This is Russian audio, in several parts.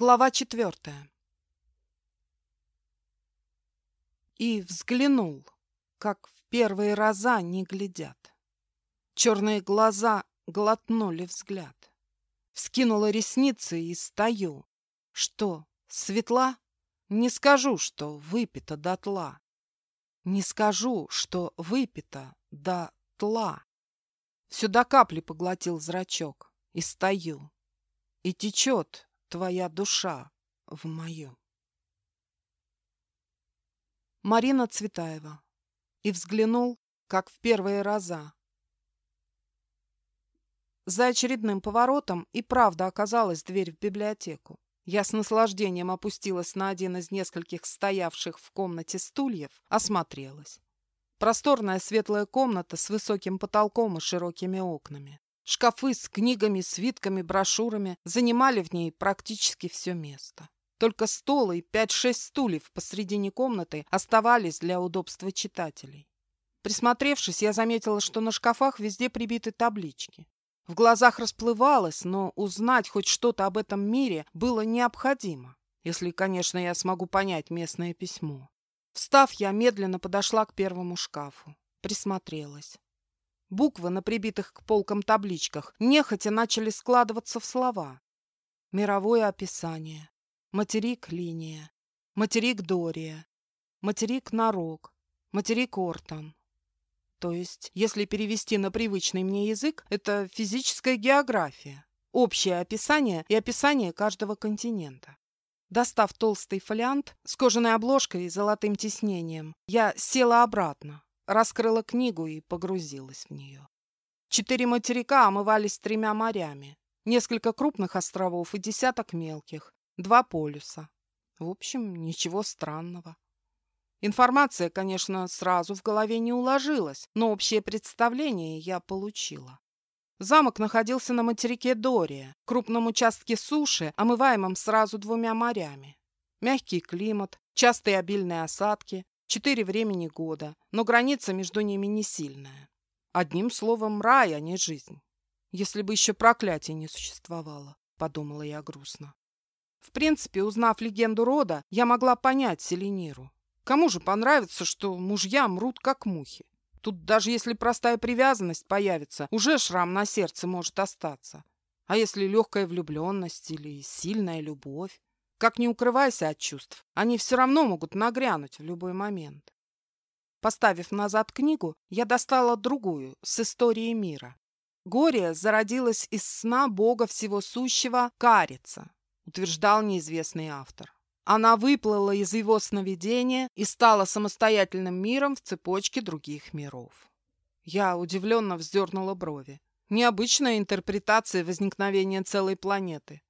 Глава четвертая. И взглянул, как в первые раза не глядят. Черные глаза глотнули взгляд. Вскинула ресницы и стою. Что, светла? Не скажу, что выпито дотла. Не скажу, что выпито до тла. Сюда капли поглотил зрачок и стою. И течет твоя душа в мою. Марина Цветаева. И взглянул, как в первые раза. За очередным поворотом и правда оказалась дверь в библиотеку. Я с наслаждением опустилась на один из нескольких стоявших в комнате стульев, осмотрелась. Просторная светлая комната с высоким потолком и широкими окнами. Шкафы с книгами, свитками, брошюрами занимали в ней практически все место. Только стол и пять-шесть стульев посредине комнаты оставались для удобства читателей. Присмотревшись, я заметила, что на шкафах везде прибиты таблички. В глазах расплывалось, но узнать хоть что-то об этом мире было необходимо, если, конечно, я смогу понять местное письмо. Встав, я медленно подошла к первому шкафу, присмотрелась. Буквы на прибитых к полкам табличках нехотя начали складываться в слова. Мировое описание. Материк Линия. Материк Дория. Материк Нарок. Материк Ортон. То есть, если перевести на привычный мне язык, это физическая география. Общее описание и описание каждого континента. Достав толстый фолиант с кожаной обложкой и золотым тиснением, я села обратно, раскрыла книгу и погрузилась в нее. Четыре материка омывались тремя морями, несколько крупных островов и десяток мелких, два полюса. В общем, ничего странного. Информация, конечно, сразу в голове не уложилась, но общее представление я получила. Замок находился на материке Дория, крупном участке суши, омываемом сразу двумя морями. Мягкий климат, частые обильные осадки, Четыре времени года, но граница между ними не сильная. Одним словом, рай, а не жизнь. Если бы еще проклятие не существовало, подумала я грустно. В принципе, узнав легенду рода, я могла понять Селениру. Кому же понравится, что мужья мрут, как мухи? Тут даже если простая привязанность появится, уже шрам на сердце может остаться. А если легкая влюбленность или сильная любовь? Как не укрывайся от чувств, они все равно могут нагрянуть в любой момент. Поставив назад книгу, я достала другую, с историей мира. Горе зародилось из сна бога всего сущего Карица, утверждал неизвестный автор. Она выплыла из его сновидения и стала самостоятельным миром в цепочке других миров. Я удивленно вздернула брови. Необычная интерпретация возникновения целой планеты.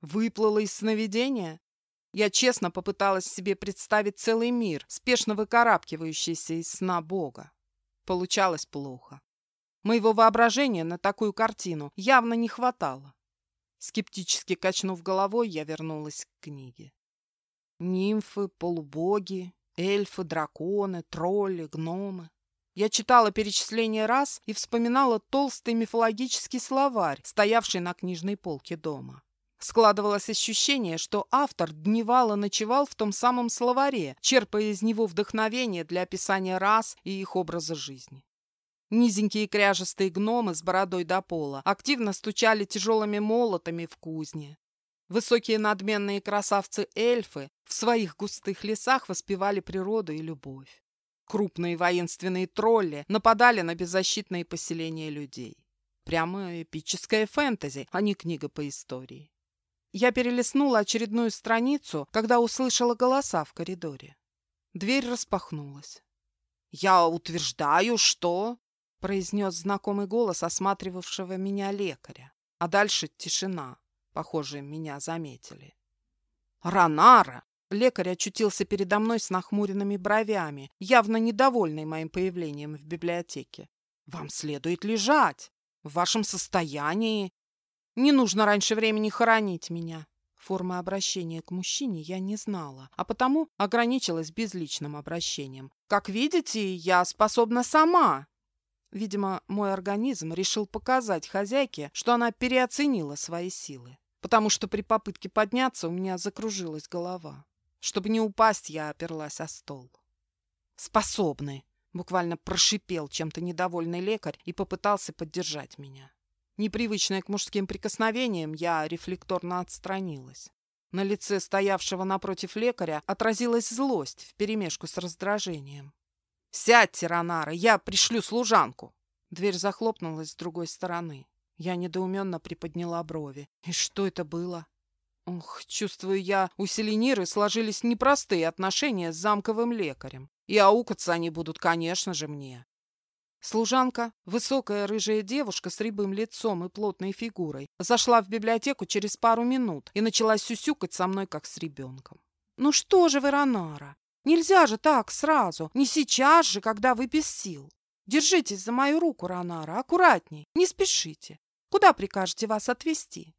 Выплыла из сновидения? Я честно попыталась себе представить целый мир, спешно выкарабкивающийся из сна Бога. Получалось плохо. Моего воображения на такую картину явно не хватало. Скептически качнув головой, я вернулась к книге. Нимфы, полубоги, эльфы, драконы, тролли, гномы. Я читала перечисление раз и вспоминала толстый мифологический словарь, стоявший на книжной полке дома. Складывалось ощущение, что автор дневал и ночевал в том самом словаре, черпая из него вдохновение для описания рас и их образа жизни. Низенькие кряжестые гномы с бородой до пола активно стучали тяжелыми молотами в кузне. Высокие надменные красавцы-эльфы в своих густых лесах воспевали природу и любовь. Крупные воинственные тролли нападали на беззащитные поселения людей. Прямо эпическая фэнтези, а не книга по истории. Я перелистнула очередную страницу, когда услышала голоса в коридоре. Дверь распахнулась. «Я утверждаю, что...» — произнес знакомый голос осматривавшего меня лекаря. А дальше тишина. Похоже, меня заметили. «Ранара!» Лекарь очутился передо мной с нахмуренными бровями, явно недовольный моим появлением в библиотеке. «Вам следует лежать. В вашем состоянии не нужно раньше времени хоронить меня. Формы обращения к мужчине я не знала, а потому ограничилась безличным обращением. Как видите, я способна сама. Видимо, мой организм решил показать хозяйке, что она переоценила свои силы. потому что при попытке подняться у меня закружилась голова. Чтобы не упасть, я оперлась о стол. «Способны!» — буквально прошипел чем-то недовольный лекарь и попытался поддержать меня. Непривычная к мужским прикосновениям, я рефлекторно отстранилась. На лице стоявшего напротив лекаря отразилась злость вперемешку с раздражением. «Сядьте, Ронара, я пришлю служанку!» Дверь захлопнулась с другой стороны. Я недоуменно приподняла брови. И что это было? Ох, чувствую я, у Селениры сложились непростые отношения с замковым лекарем. И аукаться они будут, конечно же, мне. Служанка, высокая рыжая девушка с рябым лицом и плотной фигурой, зашла в библиотеку через пару минут и начала сюсюкать со мной, как с ребенком. «Ну что же вы, Ронара, нельзя же так сразу, не сейчас же, когда вы без сил. Держитесь за мою руку, Ронара, аккуратней, не спешите. Куда прикажете вас отвезти?»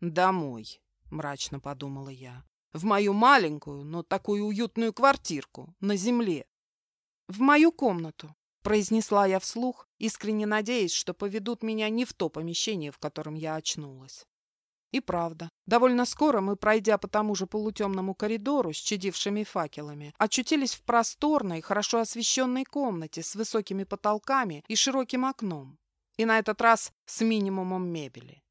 «Домой», — мрачно подумала я. «В мою маленькую, но такую уютную квартирку на земле». «В мою комнату», — произнесла я вслух, искренне надеясь, что поведут меня не в то помещение, в котором я очнулась. И правда, довольно скоро мы, пройдя по тому же полутемному коридору с чадившими факелами, очутились в просторной, хорошо освещенной комнате с высокими потолками и широким окном. И на этот раз с минимумом мебели.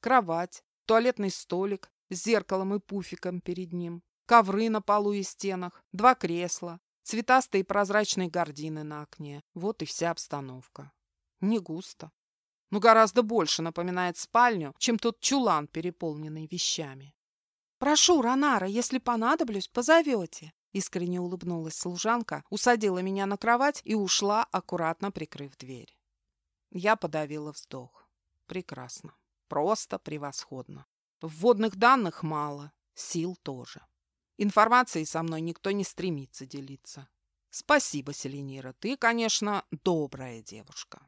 Кровать, туалетный столик с зеркалом и пуфиком перед ним, ковры на полу и стенах, два кресла, цветастые прозрачные гардины на окне. Вот и вся обстановка. Не густо, но гораздо больше напоминает спальню, чем тот чулан, переполненный вещами. «Прошу, Ронара, если понадоблюсь, позовете!» Искренне улыбнулась служанка, усадила меня на кровать и ушла, аккуратно прикрыв дверь. Я подавила вздох. Прекрасно. Просто превосходно. Вводных данных мало, сил тоже. Информацией со мной никто не стремится делиться. Спасибо, Селенира, ты, конечно, добрая девушка.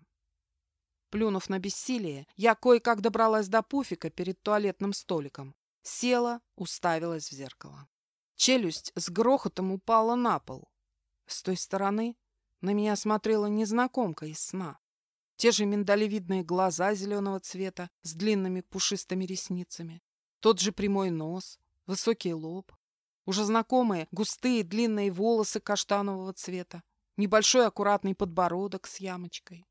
Плюнув на бессилие, я кое-как добралась до пуфика перед туалетным столиком. Села, уставилась в зеркало. Челюсть с грохотом упала на пол. С той стороны на меня смотрела незнакомка из сна. Те же миндалевидные глаза зеленого цвета с длинными пушистыми ресницами. Тот же прямой нос, высокий лоб. Уже знакомые густые длинные волосы каштанового цвета. Небольшой аккуратный подбородок с ямочкой.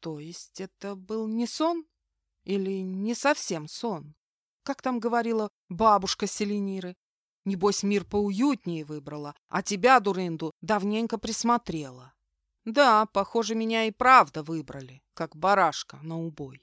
То есть это был не сон? Или не совсем сон? Как там говорила бабушка Селениры? Небось, мир поуютнее выбрала, а тебя, дурынду, давненько присмотрела. Да, похоже, меня и правда выбрали, как барашка на убой.